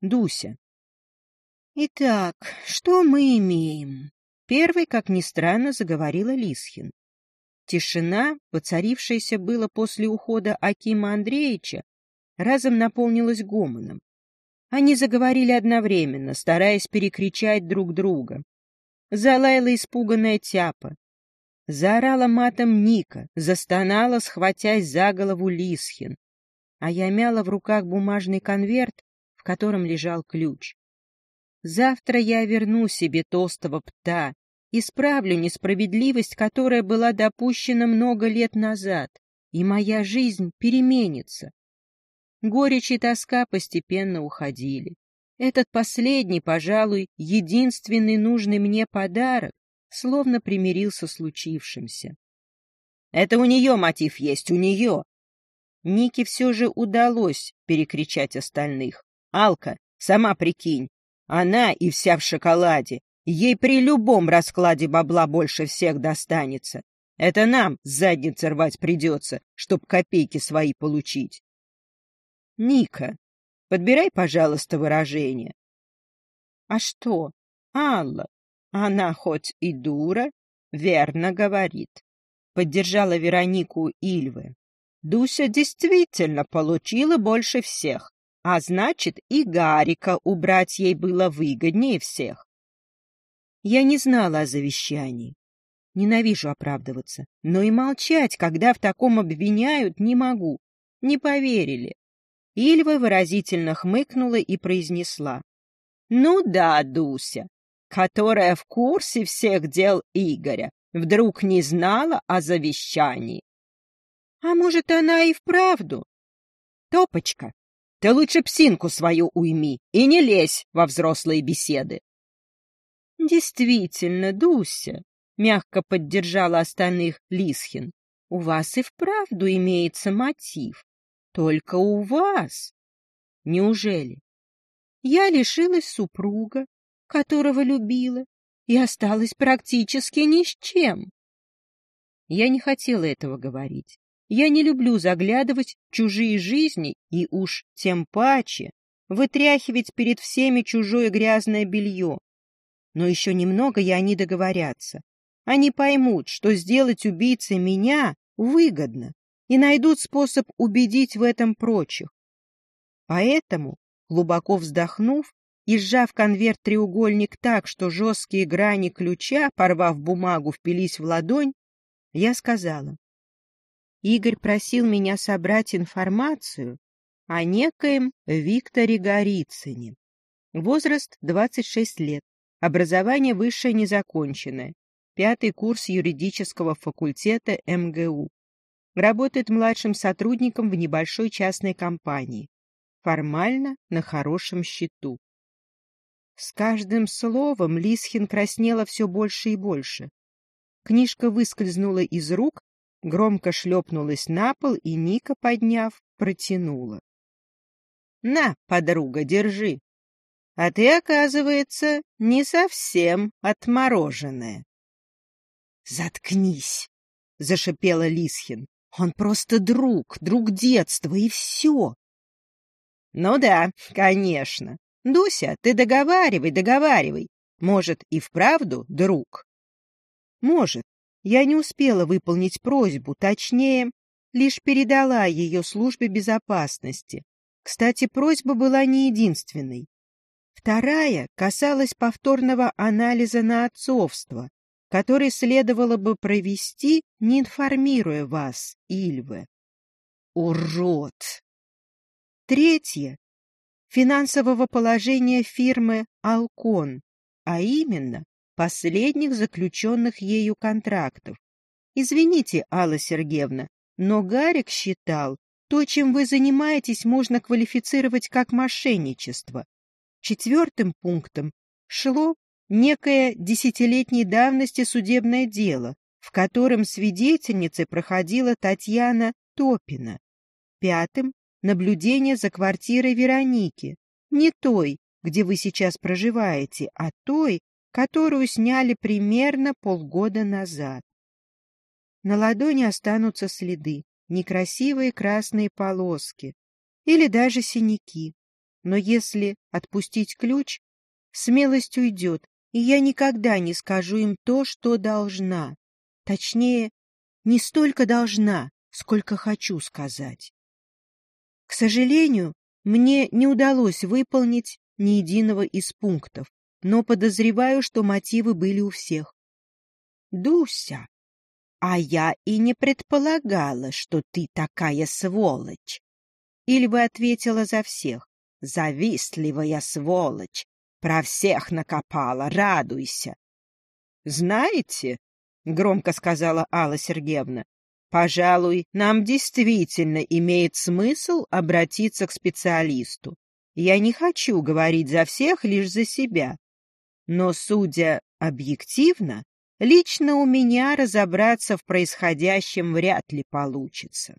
Дуся. Итак, что мы имеем? Первый, как ни странно, заговорила Лисхин. Тишина, воцарившаяся было после ухода Акима Андреевича, разом наполнилась гомоном. Они заговорили одновременно, стараясь перекричать друг друга. Залаяла испуганная тяпа. Заорала матом Ника, застонала, схватясь за голову Лисхин. А я мяла в руках бумажный конверт, в котором лежал ключ. Завтра я верну себе толстого пта, исправлю несправедливость, которая была допущена много лет назад, и моя жизнь переменится. Горечь и тоска постепенно уходили. Этот последний, пожалуй, единственный нужный мне подарок словно примирился с случившимся. Это у нее мотив есть, у нее. Нике все же удалось перекричать остальных. Алка, сама прикинь, она и вся в шоколаде. Ей при любом раскладе бабла больше всех достанется. Это нам задницы рвать придется, чтоб копейки свои получить. Ника, подбирай, пожалуйста, выражение. А что? Алла, она хоть и дура, верно говорит. Поддержала Веронику Ильвы. Дуся действительно получила больше всех, а значит, и Гарика убрать ей было выгоднее всех. Я не знала о завещании. Ненавижу оправдываться, но и молчать, когда в таком обвиняют, не могу. Не поверили. Ильва выразительно хмыкнула и произнесла. — Ну да, Дуся, которая в курсе всех дел Игоря, вдруг не знала о завещании. А может, она и вправду? Топочка, ты лучше псинку свою уйми и не лезь во взрослые беседы. Действительно, Дуся, мягко поддержала остальных Лисхин, у вас и вправду имеется мотив. Только у вас. Неужели? Я лишилась супруга, которого любила, и осталась практически ни с чем. Я не хотела этого говорить. Я не люблю заглядывать в чужие жизни и уж тем паче вытряхивать перед всеми чужое грязное белье. Но еще немного, и они договорятся. Они поймут, что сделать убийцей меня выгодно, и найдут способ убедить в этом прочих. Поэтому, глубоко вздохнув и сжав конверт-треугольник так, что жесткие грани ключа, порвав бумагу, впились в ладонь, я сказала. Игорь просил меня собрать информацию о некоем Викторе Голицыне. Возраст 26 лет, образование высшее незаконченное, пятый курс юридического факультета МГУ. Работает младшим сотрудником в небольшой частной компании. Формально на хорошем счету. С каждым словом Лисхин краснела все больше и больше. Книжка выскользнула из рук, громко шлепнулась на пол, и Ника, подняв, протянула. — На, подруга, держи. А ты, оказывается, не совсем отмороженная. — Заткнись, — зашипела Лисхин. — Он просто друг, друг детства, и все. — Ну да, конечно. Дуся, ты договаривай, договаривай. Может, и вправду друг? — Может, я не успела выполнить просьбу, точнее, лишь передала ее службе безопасности. Кстати, просьба была не единственной. Вторая касалась повторного анализа на отцовство, который следовало бы провести, не информируя вас, Ильве. Урод! Третья — финансового положения фирмы «Алкон», а именно последних заключенных ею контрактов. Извините, Алла Сергеевна, но Гарик считал, то, чем вы занимаетесь, можно квалифицировать как мошенничество. Четвертым пунктом шло некое десятилетней давности судебное дело, в котором свидетельницей проходила Татьяна Топина. Пятым — наблюдение за квартирой Вероники, не той, где вы сейчас проживаете, а той, которую сняли примерно полгода назад. На ладони останутся следы, некрасивые красные полоски или даже синяки. Но если отпустить ключ, смелость уйдет, и я никогда не скажу им то, что должна. Точнее, не столько должна, сколько хочу сказать. К сожалению, мне не удалось выполнить ни единого из пунктов, но подозреваю, что мотивы были у всех. Дуся, а я и не предполагала, что ты такая сволочь. Бы ответила за всех. Завистливая сволочь. Про всех накопала, радуйся. Знаете, — громко сказала Алла Сергеевна, — пожалуй, нам действительно имеет смысл обратиться к специалисту. Я не хочу говорить за всех, лишь за себя. Но, судя объективно, лично у меня разобраться в происходящем вряд ли получится.